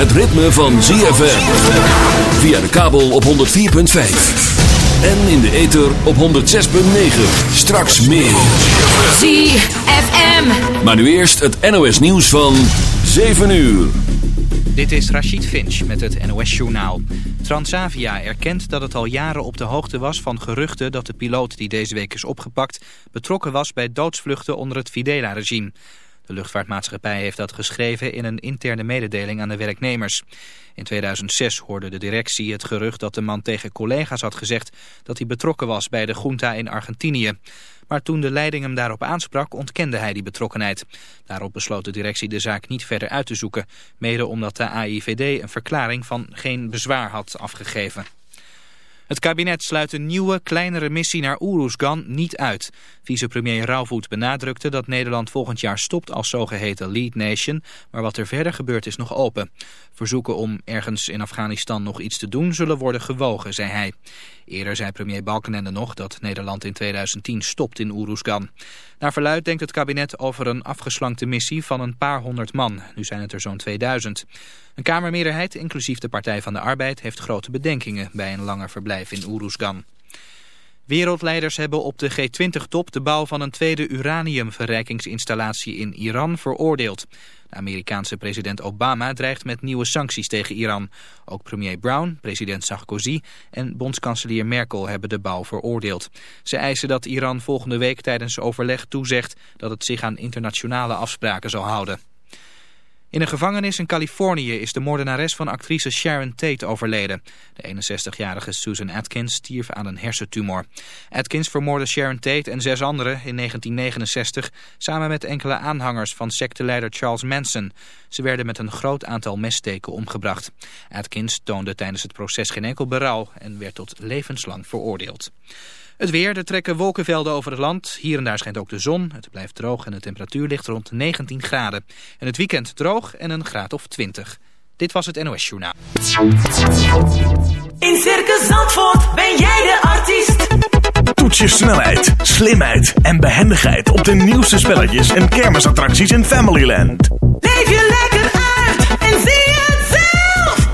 het ritme van ZFM. Via de kabel op 104.5. En in de ether op 106.9. Straks meer. ZFM. Maar nu eerst het NOS nieuws van 7 uur. Dit is Rachid Finch met het NOS-journaal. Transavia erkent dat het al jaren op de hoogte was van geruchten dat de piloot die deze week is opgepakt betrokken was bij doodsvluchten onder het Fidela-regime. De luchtvaartmaatschappij heeft dat geschreven in een interne mededeling aan de werknemers. In 2006 hoorde de directie het gerucht dat de man tegen collega's had gezegd dat hij betrokken was bij de junta in Argentinië. Maar toen de leiding hem daarop aansprak ontkende hij die betrokkenheid. Daarop besloot de directie de zaak niet verder uit te zoeken. Mede omdat de AIVD een verklaring van geen bezwaar had afgegeven. Het kabinet sluit een nieuwe, kleinere missie naar Oeroesgan niet uit. Vicepremier Rauwvoet benadrukte dat Nederland volgend jaar stopt als zogeheten lead nation, maar wat er verder gebeurt is nog open. Verzoeken om ergens in Afghanistan nog iets te doen zullen worden gewogen, zei hij. Eerder zei premier Balkenende nog dat Nederland in 2010 stopt in Oeroesgan. Naar verluid denkt het kabinet over een afgeslankte missie van een paar honderd man. Nu zijn het er zo'n 2000. Een kamermeerderheid, inclusief de Partij van de Arbeid, heeft grote bedenkingen bij een langer verblijf in Oeroesgan. Wereldleiders hebben op de G20-top de bouw van een tweede uraniumverrijkingsinstallatie in Iran veroordeeld. De Amerikaanse president Obama dreigt met nieuwe sancties tegen Iran. Ook premier Brown, president Sarkozy en bondskanselier Merkel hebben de bouw veroordeeld. Ze eisen dat Iran volgende week tijdens overleg toezegt dat het zich aan internationale afspraken zal houden. In een gevangenis in Californië is de moordenares van actrice Sharon Tate overleden. De 61-jarige Susan Atkins stierf aan een hersentumor. Atkins vermoordde Sharon Tate en zes anderen in 1969... samen met enkele aanhangers van secteleider Charles Manson. Ze werden met een groot aantal messteken omgebracht. Atkins toonde tijdens het proces geen enkel berouw... en werd tot levenslang veroordeeld. Het weer, er trekken wolkenvelden over het land. Hier en daar schijnt ook de zon. Het blijft droog en de temperatuur ligt rond 19 graden. En het weekend droog en een graad of 20. Dit was het NOS Journaal. In Circus Zandvoort ben jij de artiest. Toets je snelheid, slimheid en behendigheid op de nieuwste spelletjes en kermisattracties in Familyland. Leef je lekker uit en zie zelf.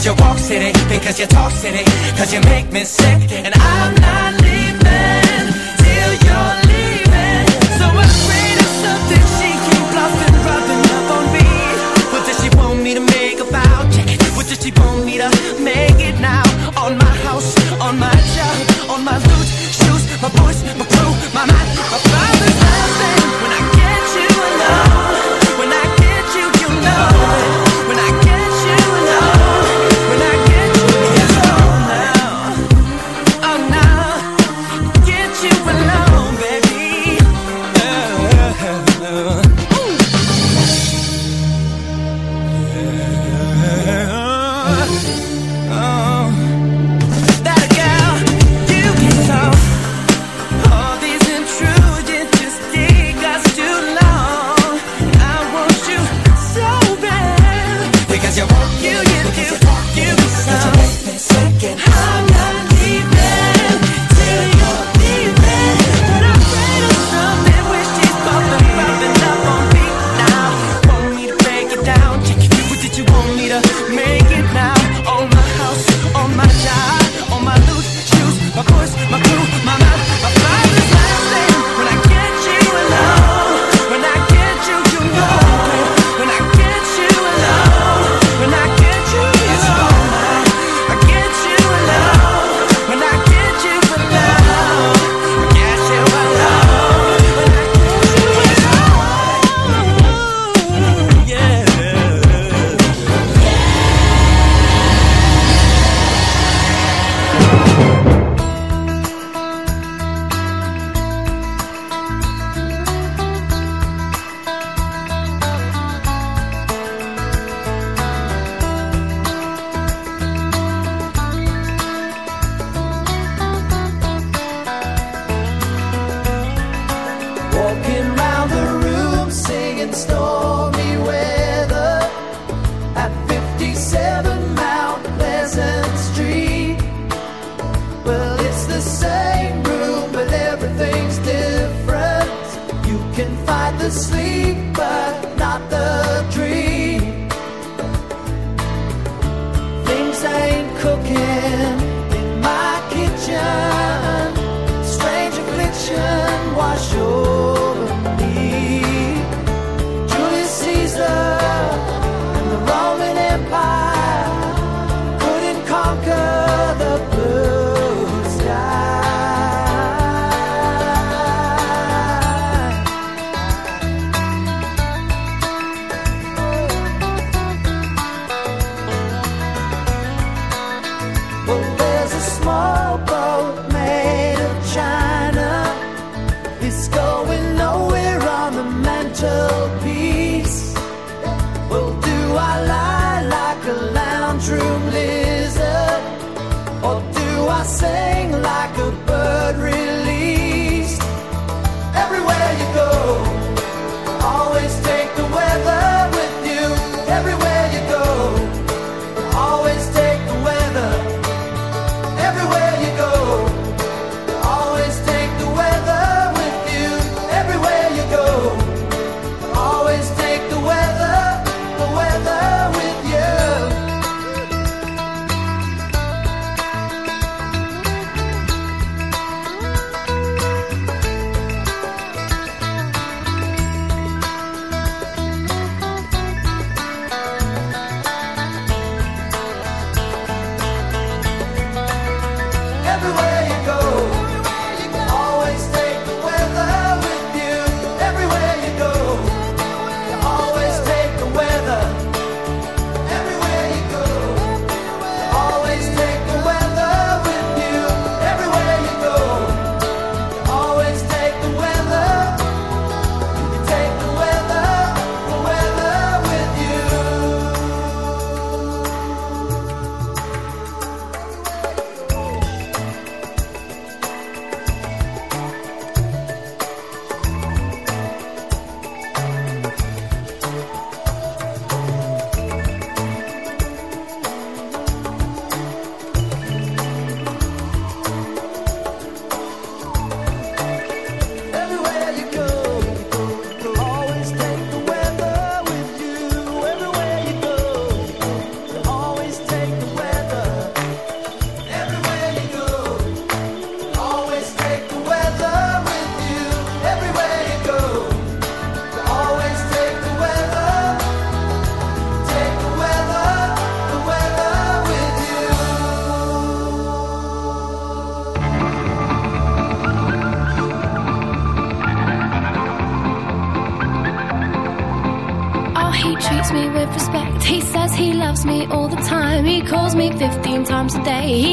Cause you walk city, because you talk city, cause you make me sick, and I'm not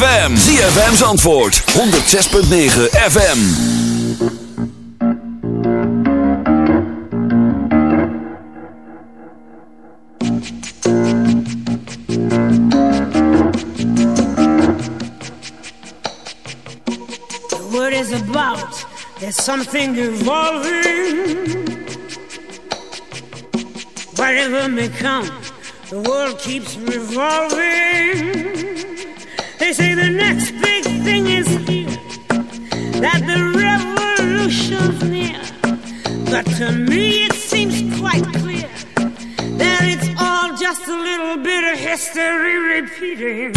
ZFM. ZFM's antwoord. 106.9 FM. The word is about. There's something evolving. Wherever may come. The world keeps revolving. a little bit of history repeating.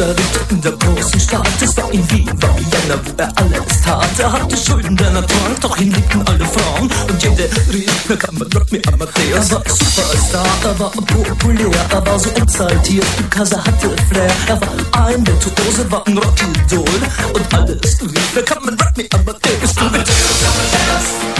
Unterricht in der großen Stadt. Es war in Wien, war Vienna, wo er alles tat. Er hatte Schulden, denn er trank, doch ihn liebten alle Frauen. Und jede rief, na kann Rock me Amadeus. Er war Superstar, er war populär, er war so exaltiert, Die er hatte Flair. Er war ein Virtuose, war ein Rockidol. Und alles rief, na kann Rock me Amadeus. Amadeus, Amadeus.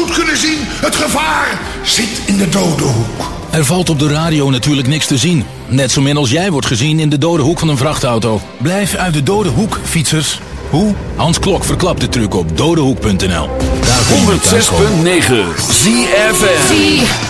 goed kunnen zien? Het gevaar zit in de dode hoek. Er valt op de radio natuurlijk niks te zien. Net zo min als jij wordt gezien in de dode hoek van een vrachtauto. Blijf uit de dode hoek, fietsers. Hoe? Hans Klok verklapt de truc op dodehoek.nl. 106.9 ZFM. ZFM.